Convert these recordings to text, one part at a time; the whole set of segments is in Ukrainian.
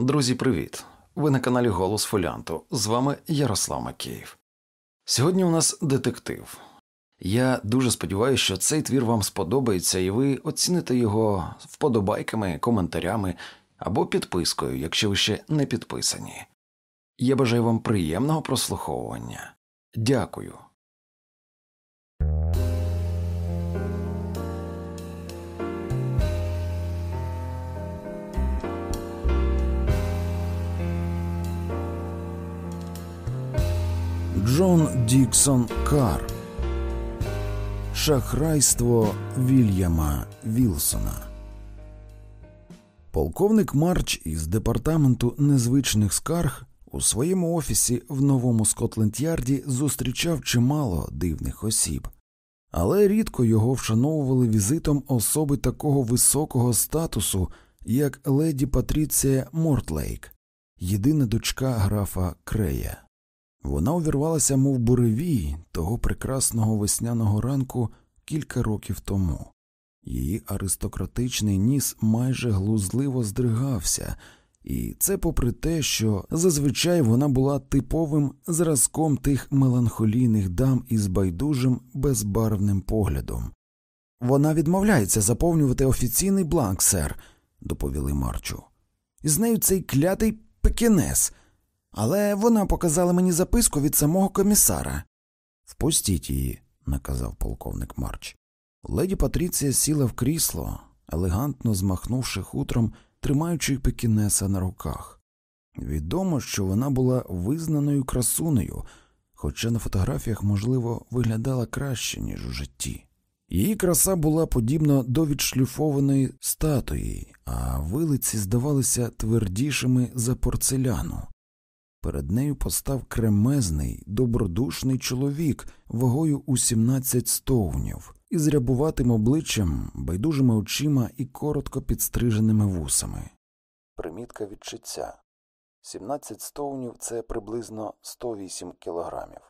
Друзі, привіт! Ви на каналі Голос Фоліанту. З вами Ярослав Макеїв. Сьогодні у нас детектив. Я дуже сподіваюся, що цей твір вам сподобається і ви оціните його вподобайками, коментарями або підпискою, якщо ви ще не підписані. Я бажаю вам приємного прослуховування. Дякую. Джон Діксон Карр Шахрайство Вільяма Вілсона. Полковник Марч із департаменту незвичних скарг у своєму офісі в новому Скотленд-Ярді зустрічав чимало дивних осіб, але рідко його вшановували візитом особи такого високого статусу, як леді Патріція Мортлейк, єдина дочка графа Крея. Вона увірвалася, мов буревій, того прекрасного весняного ранку кілька років тому. Її аристократичний ніс майже глузливо здригався, і це попри те, що зазвичай вона була типовим зразком тих меланхолійних дам із байдужим безбарвним поглядом. Вона відмовляється заповнювати офіційний бланк, сер, доповіли Марчу. З нею цей клятий пекінес – але вона показала мені записку від самого комісара. Впустіть її, наказав полковник Марч. Леді Патріція сіла в крісло, елегантно змахнувши хутром, тримаючи пекінеса на руках. Відомо, що вона була визнаною красунею, хоча на фотографіях, можливо, виглядала краще, ніж у житті. Її краса була подібна до відшліфованої статуї, а вилиці здавалися твердішими за порцеляну. Перед нею постав кремезний, добродушний чоловік вагою у 17 стовнів, із рябуватим обличчям, байдужими очима і коротко підстриженими вусами. Примітка відчуття 17 стовнів це приблизно 108 кілограмів.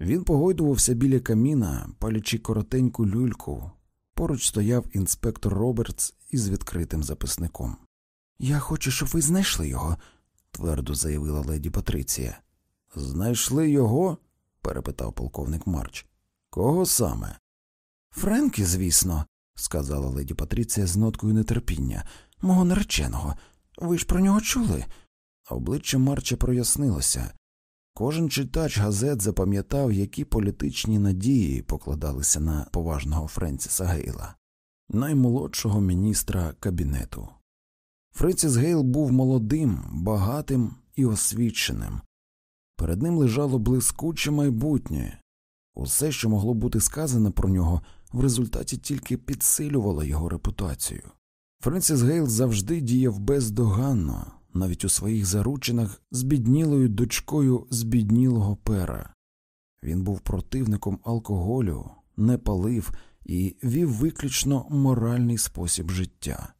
Він погойдувався біля каміна, палячи коротеньку люльку. Поруч стояв інспектор Робертс із відкритим записником. Я хочу, щоб ви знайшли його твердо заявила леді Патриція. Знайшли його? перепитав полковник Марч. Кого саме? Френкі, звісно, сказала леді Патриція з ноткою нетерпіння, мого нареченого. Ви ж про нього чули? Обличчя Марча прояснилося. Кожен читач газет запам'ятав, які політичні надії покладалися на поважного Френсіса Гейла, наймолодшого міністра кабінету. Фриціс Гейл був молодим, багатим і освіченим. Перед ним лежало блискуче майбутнє. Усе, що могло бути сказане про нього, в результаті тільки підсилювало його репутацію. Френсіс Гейл завжди діяв бездоганно, навіть у своїх заручинах з біднілою дочкою збіднілого пера. Він був противником алкоголю, не палив і вів виключно моральний спосіб життя.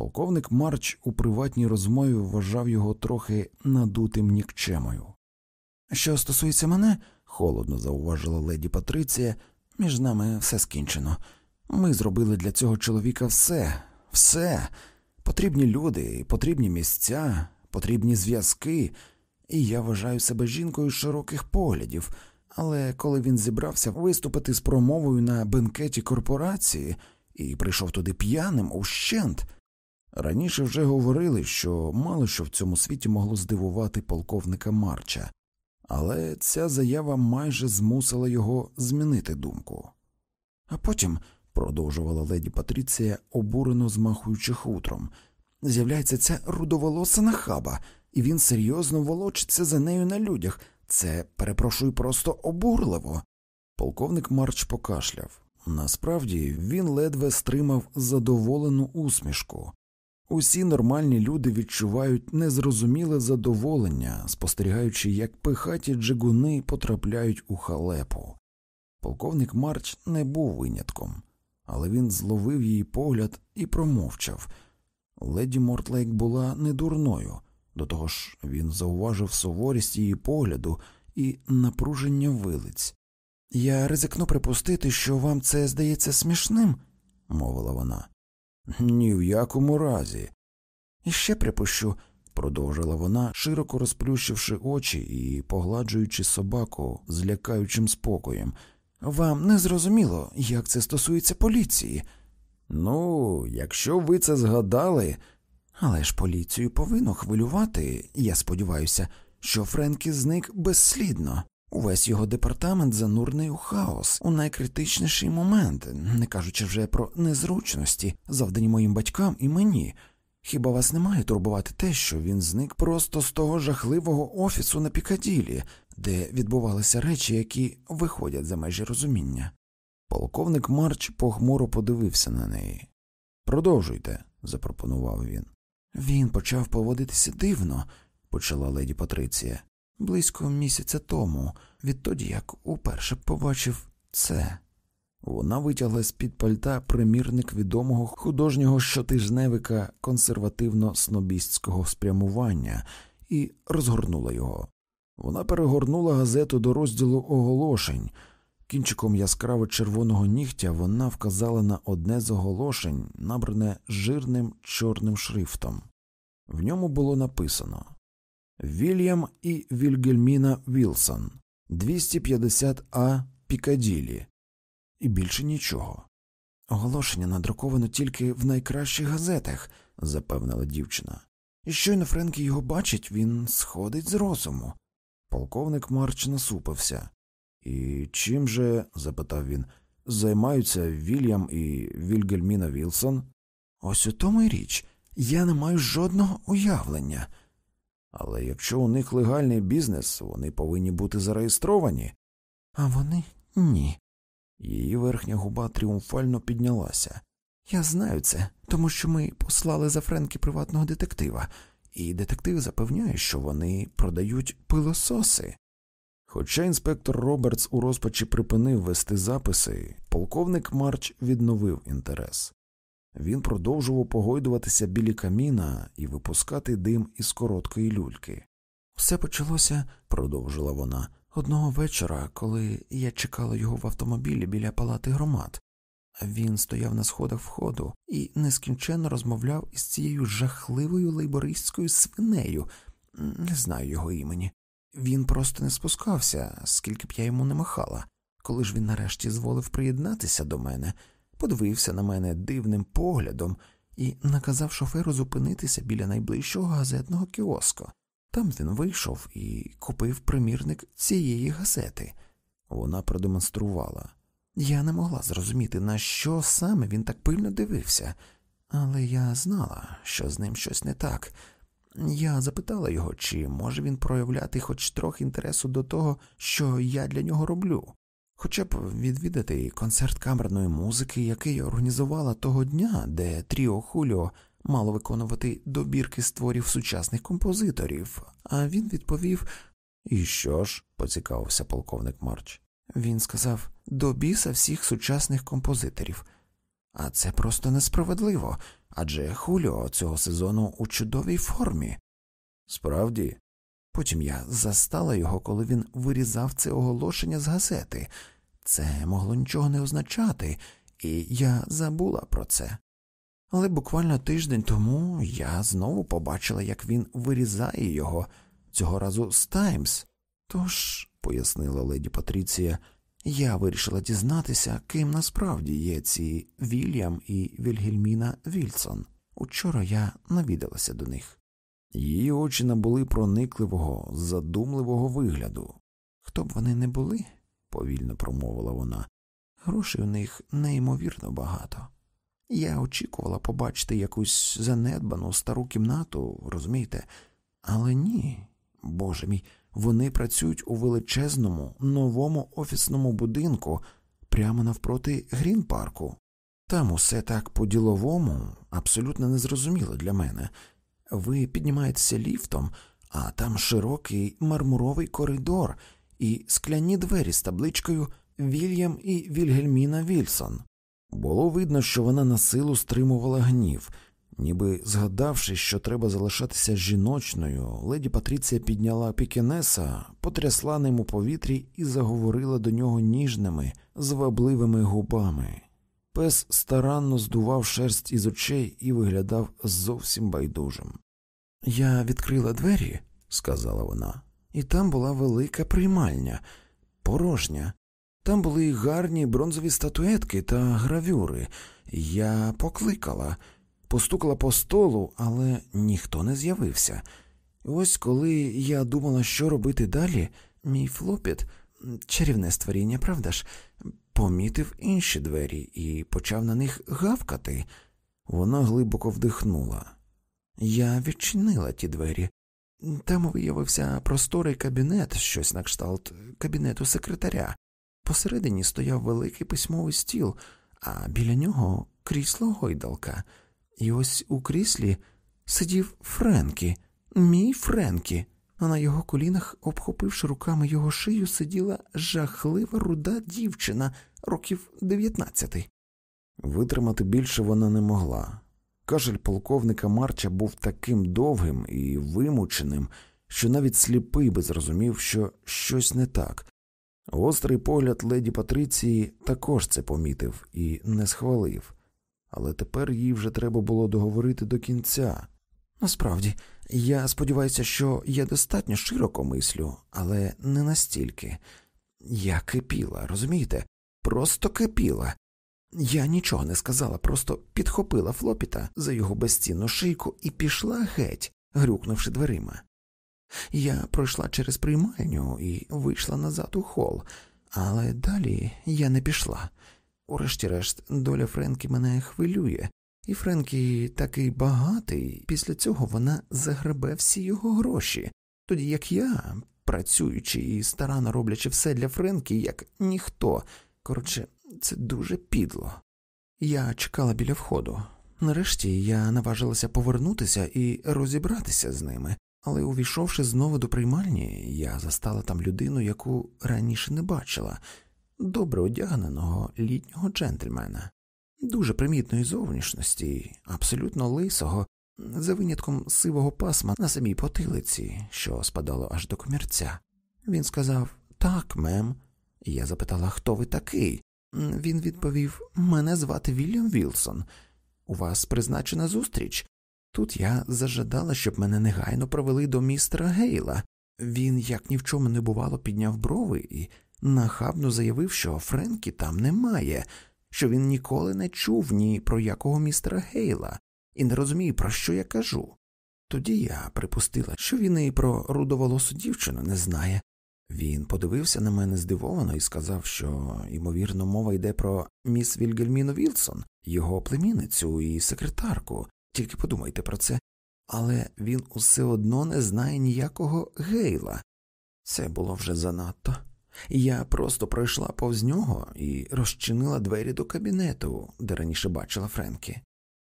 Полковник Марч у приватній розмові вважав його трохи надутим нікчемою. Що стосується мене, холодно зауважила леді Патриція, між нами все скінчено. Ми зробили для цього чоловіка все, все. Потрібні люди, потрібні місця, потрібні зв'язки, і я вважаю себе жінкою широких поглядів. Але коли він зібрався виступити з промовою на бенкеті корпорації і прийшов туди п'яним ущент. Раніше вже говорили, що мало що в цьому світі могло здивувати полковника Марча, але ця заява майже змусила його змінити думку. А потім, продовжувала леді Патріція, обурено змахуючи хутром, з'являється ця рудоволоса нахаба, і він серйозно волочиться за нею на людях. Це, перепрошую, просто обурливо. Полковник Марч покашляв. Насправді він ледве стримав задоволену усмішку. Усі нормальні люди відчувають незрозуміле задоволення, спостерігаючи, як пихаті джигуни потрапляють у халепу. Полковник Марч не був винятком, але він зловив її погляд і промовчав. Леді Мортлейк була недурною, до того ж він зауважив суворість її погляду і напруження вилиць. Я ризикну припустити, що вам це здається смішним, мовила вона. Ні в якому разі. І ще припущу, продовжила вона, широко розплющивши очі і погладжуючи собаку з лякаючим спокоєм. Вам не зрозуміло, як це стосується поліції. Ну, якщо ви це згадали. Але ж поліцію повинно хвилювати, я сподіваюся, що Френкі зник безслідно. Увесь його департамент занурений у хаос у найкритичніший момент, не кажучи вже про незручності, завдані моїм батькам і мені. Хіба вас не має турбувати те, що він зник просто з того жахливого офісу на Пікаділі, де відбувалися речі, які виходять за межі розуміння? Полковник Марч похмуро подивився на неї. Продовжуйте, запропонував він. Він почав поводитися дивно, почала леді Патриція, близько місяця тому, відтоді як уперше побачив це. Вона витягла з під пальта примірник відомого художнього щотижневика консервативно снобістського спрямування і розгорнула його. Вона перегорнула газету до розділу оголошень. Кінчиком яскраво червоного нігтя вона вказала на одне з оголошень, набране жирним чорним шрифтом. В ньому було написано Вільям і Вільгельміна Вілсон, 250 А Пікаділі, і більше нічого. Оголошення надруковано тільки в найкращих газетах, запевнила дівчина. І щойно Френкі його бачить, він сходить з розуму. Полковник Марч насупився. І чим же, запитав він, займаються Вільям і Вільгельміна Вілсон? Ось у тому й річ. Я не маю жодного уявлення. Але якщо у них легальний бізнес, вони повинні бути зареєстровані. А вони ні. Її верхня губа тріумфально піднялася. Я знаю це, тому що ми послали за Френкі приватного детектива, і детектив запевняє, що вони продають пилососи. Хоча інспектор Робертс у розпачі припинив вести записи, полковник Марч відновив інтерес. Він продовжував погойдуватися біля каміна і випускати дим із короткої люльки. Все почалося, продовжила вона, одного вечора, коли я чекала його в автомобілі біля палати громад. Він стояв на сходах входу і нескінченно розмовляв із цією жахливою лейбористською свинею, не знаю його імені. Він просто не спускався, скільки б я йому не махала. Коли ж він нарешті зволив приєднатися до мене, подивився на мене дивним поглядом і наказав шоферу зупинитися біля найближчого газетного кіоску. Там він вийшов і купив примірник цієї газети. Вона продемонструвала. Я не могла зрозуміти, на що саме він так пильно дивився, але я знала, що з ним щось не так. Я запитала його, чи може він проявляти хоч трохи інтересу до того, що я для нього роблю, хоча б відвідати концерт камерної музики, який організувала того дня, де Тріо Хуліо мало виконувати добірки створів сучасних композиторів, а він відповів І що ж? поцікавився полковник Марч. Він сказав до біса всіх сучасних композиторів. А це просто несправедливо, адже Хуліо цього сезону у чудовій формі. Справді, потім я застала його, коли він вирізав це оголошення з газети. Це могло нічого не означати, і я забула про це. Але буквально тиждень тому я знову побачила, як він вирізає його цього разу з Таймс. Тож, пояснила леді Патріція, я вирішила дізнатися, ким насправді є ці Вільям і Вільгельміна Вільсон. Учора я навідалася до них. Її очі набули проникливого, задумливого вигляду. Хто б вони не були, повільно промовила вона, грошей у них неймовірно багато. Я очікувала побачити якусь занедбану стару кімнату, розумієте, але ні, боже мій, вони працюють у величезному новому офісному будинку прямо навпроти Грін-парку. Там усе так по-діловому, абсолютно незрозуміло для мене. Ви піднімаєтеся ліфтом, а там широкий мармуровий коридор і скляні двері з табличкою Вільям і Вільгельміна Вільсон. Було видно, що вона на силу стримувала гнів, ніби згадавши, що треба залишатися жіночною, леді Патріція підняла пікінеса, потрясла ним у повітрі і заговорила до нього ніжними, звабливими губами. Пес старанно здував шерсть із очей і виглядав зовсім байдужим. Я відкрила двері, сказала вона, і там була велика приймальня, порожня. Там були гарні бронзові статуетки та гравюри. Я покликала, постукала по столу, але ніхто не з'явився. Ось коли я думала, що робити далі, мій флопіт, чарівне створіння, правда ж, помітив інші двері і почав на них гавкати. Вона глибоко вдихнула. Я відчинила ті двері. Там виявився просторий кабінет, щось на кшталт кабінету секретаря. Посередині стояв великий письмовий стіл, а біля нього крісло гойдалка. І ось у кріслі сидів Френкі, мій Френкі, а на його колінах, обхопивши руками його шию, сиділа жахлива руда дівчина років дев'ятнадцяти. Витримати більше вона не могла. Кашель полковника Марча був таким довгим і вимученим, що навіть сліпий би зрозумів, що щось не так. Гострий погляд леді Патриції також це помітив і не схвалив, але тепер їй вже треба було договорити до кінця. Насправді, я сподіваюся, що я достатньо широко мислю, але не настільки. Я кипіла, розумієте? Просто кипіла. Я нічого не сказала, просто підхопила флопіта за його безцінну шийку і пішла геть, грюкнувши дверима. Я пройшла через приймальню і вийшла назад у хол, але далі я не пішла. Урешті-решт, доля Френкі мене хвилює, і Френкі такий багатий, після цього вона загребе всі його гроші, тоді як я, працюючи і старанно роблячи все для Френкі, як ніхто, коротше, це дуже підло. Я чекала біля входу. Нарешті я наважилася повернутися і розібратися з ними, але, увійшовши знову до приймальні, я застала там людину, яку раніше не бачила, добре одягненого літнього джентльмена, дуже примітної зовнішності, абсолютно лисого, за винятком сивого пасма на самій потилиці, що спадало аж до комірця. Він сказав Так, мем. Я запитала, хто ви такий. Він відповів Мене звати Вільям Вілсон. У вас призначена зустріч. Тут я зажадала, щоб мене негайно провели до містера Гейла. Він, як ні в чому не бувало, підняв брови і нахабно заявив, що Френкі там немає, що він ніколи не чув ні про якого містера Гейла і не розуміє, про що я кажу. Тоді я припустила, що він і про рудоволосу дівчину не знає. Він подивився на мене здивовано і сказав, що, ймовірно, мова йде про міс Вільгельміну Вілсон, його племінницю і секретарку, тільки подумайте про це, але він усе одно не знає ніякого гейла. Це було вже занадто. Я просто пройшла повз нього і розчинила двері до кабінету, де раніше бачила Френкі.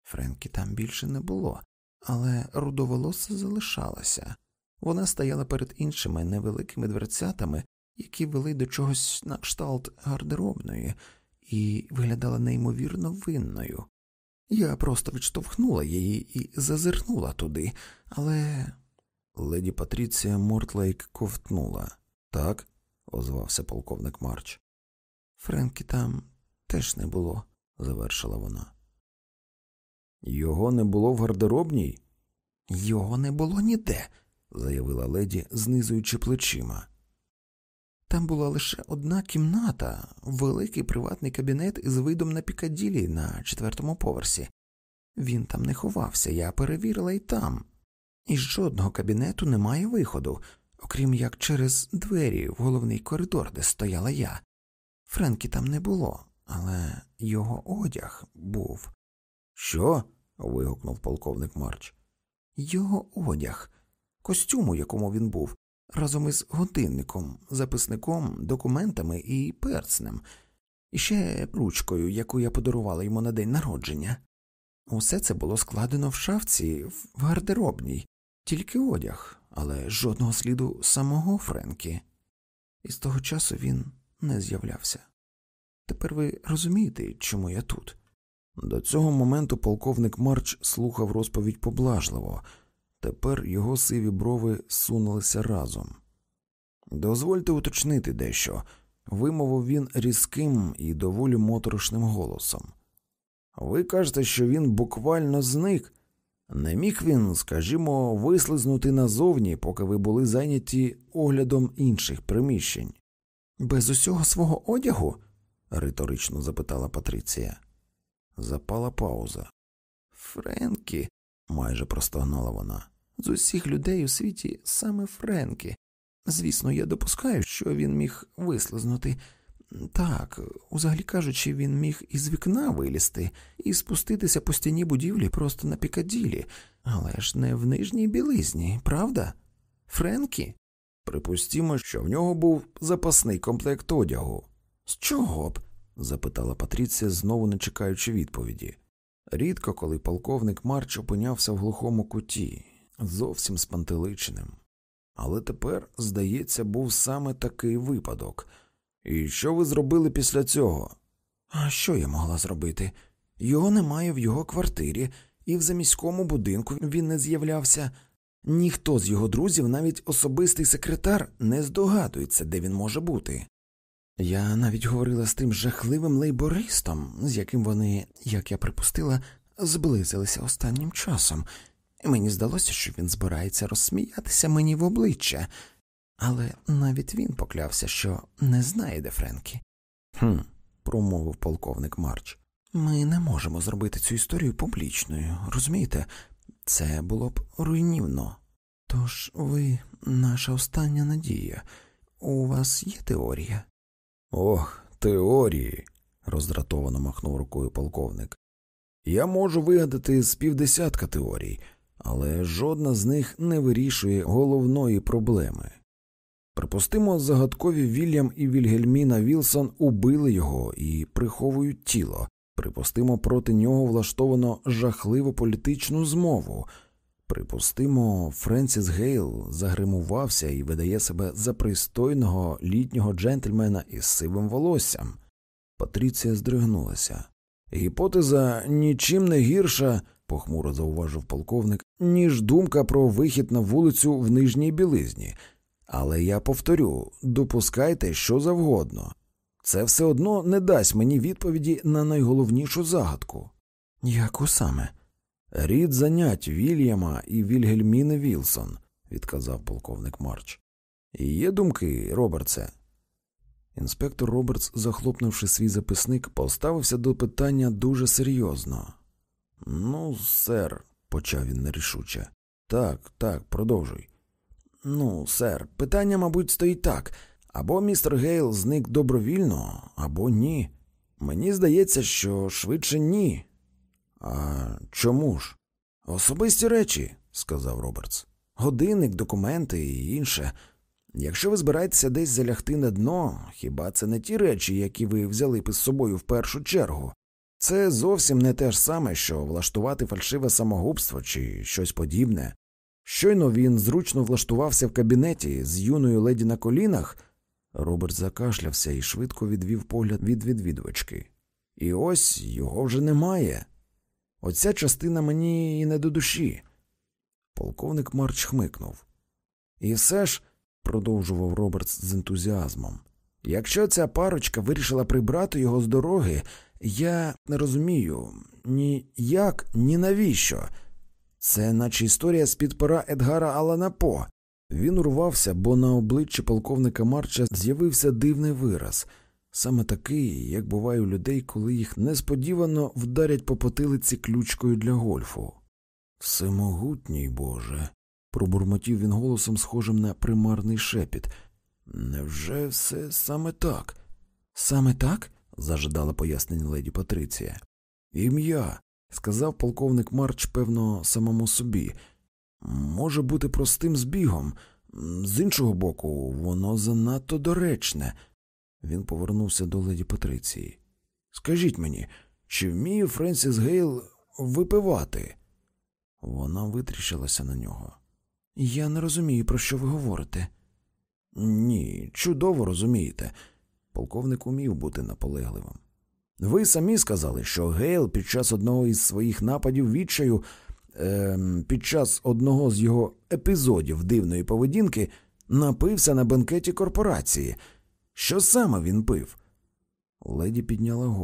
Френкі там більше не було, але рудоволоса залишалася. Вона стояла перед іншими невеликими дверцятами, які вели до чогось на кшталт гардеробної, і виглядала неймовірно винною. Я просто відштовхнула її і зазирнула туди, але. Леді Патріція Мортлейк ковтнула. Так, озвався полковник Марч. Френкі там теж не було, завершила вона. Його не було в гардеробній? Його не було ніде, заявила леді, знизуючи плечима. Там була лише одна кімната, великий приватний кабінет із видом на Пікаділі на четвертому поверсі. Він там не ховався, я перевірила і там. Із жодного кабінету немає виходу, окрім як через двері в головний коридор, де стояла я. Френкі там не було, але його одяг був. Що? вигукнув полковник Марч. Його одяг, костюм, у якому він був, разом із годинником, записником, документами і перцнем, і ще ручкою, яку я подарувала йому на день народження. Усе це було складено в шафці в гардеробній, тільки одяг, але жодного сліду самого Френкі. І з того часу він не з'являвся. Тепер ви розумієте, чому я тут? До цього моменту полковник Марч слухав розповідь поблажливо, тепер його сиві брови сунулися разом. Дозвольте уточнити дещо, вимовив він різким і доволі моторошним голосом. Ви кажете, що він буквально зник? Не міг він, скажімо, вислизнути назовні, поки ви були зайняті оглядом інших приміщень. Без усього свого одягу? риторично запитала Патриція. Запала пауза. Френкі, майже простогнала вона. З усіх людей у світі саме Френкі. Звісно, я допускаю, що він міг вислизнути. Так, узагалі кажучи, він міг із вікна вилізти і спуститися по стіні будівлі просто на пікаділі, але ж не в нижній білизні, правда? Френкі? Припустімо, що в нього був запасний комплект одягу. З чого б? запитала Патріція, знову не чекаючи відповіді. Рідко, коли полковник Марч опинявся в глухому куті, зовсім спантеличеним. Але тепер, здається, був саме такий випадок. І що ви зробили після цього? А що я могла зробити? Його немає в його квартирі, і в заміському будинку він не з'являвся. Ніхто з його друзів, навіть особистий секретар, не здогадується, де він може бути. Я навіть говорила з тим жахливим лейбористом, з яким вони, як я припустила, зблизилися останнім часом. Мені здалося, що він збирається розсміятися мені в обличчя, але навіть він поклявся, що не знає, де Френкі. Хм, промовив полковник Марч. Ми не можемо зробити цю історію публічною, розумієте? Це було б руйнівно. Тож ви наша остання надія. У вас є теорія? Ох, теорії, роздратовано махнув рукою полковник. Я можу вигадати з півдесятка теорій, але жодна з них не вирішує головної проблеми. Припустимо, загадкові Вільям і Вільгельміна Вілсон убили його і приховують тіло. Припустимо, проти нього влаштовано жахливу політичну змову. Припустимо, Френсіс Гейл загримувався і видає себе за пристойного літнього джентльмена із сивим волоссям. Патріція здригнулася. Гіпотеза нічим не гірша, похмуро зауважив полковник, ніж думка про вихід на вулицю в нижній білизні. Але я повторю допускайте що завгодно. Це все одно не дасть мені відповіді на найголовнішу загадку. Яку саме? Рід занять Вільяма і Вільгельміни Вілсон, відказав полковник Марч. Є думки, Робертсе. Інспектор Робертс, захлопнувши свій записник, поставився до питання дуже серйозно. Ну, сер, почав він нерішуче. Так, так, продовжуй. Ну, сер, питання, мабуть, стоїть так або містер Гейл зник добровільно, або ні. Мені здається, що швидше ні. А чому ж? Особисті речі, сказав Робертс. Годинник, документи і інше. Якщо ви збираєтеся десь залягти на дно, хіба це не ті речі, які ви взяли б із собою в першу чергу? Це зовсім не те ж саме, що влаштувати фальшиве самогубство чи щось подібне. Щойно він зручно влаштувався в кабінеті з юною леді на колінах. Роберт закашлявся і швидко відвів погляд від відвідувачки. І ось його вже немає. Оця частина мені і не до душі. Полковник Марч хмикнув. І все ж, продовжував Робертс з ентузіазмом, якщо ця парочка вирішила прибрати його з дороги, я не розумію ні як, ні навіщо. Це наче історія з під пора Едгара Алана По. Він урвався, бо на обличчі полковника Марча з'явився дивний вираз, саме такий, як буває у людей, коли їх несподівано вдарять по потилиці ключкою для гольфу. Всемогутній Боже, пробурмотів він голосом, схожим на примарний шепіт. Невже все саме так? Саме так? зажидала пояснення леді Патриція. Ім'я, сказав полковник Марч, певно, самому собі. Може бути простим збігом. З іншого боку, воно занадто доречне. Він повернувся до леді Патриції. Скажіть мені, чи вміє Френсіс Гейл випивати? Вона витріщилася на нього. Я не розумію, про що ви говорите. Ні, чудово розумієте. Полковник умів бути наполегливим. Ви самі сказали, що Гейл під час одного із своїх нападів відчаю, е, під час одного з його епізодів дивної поведінки напився на бенкеті корпорації. Що саме він пив? Леді підняла голову.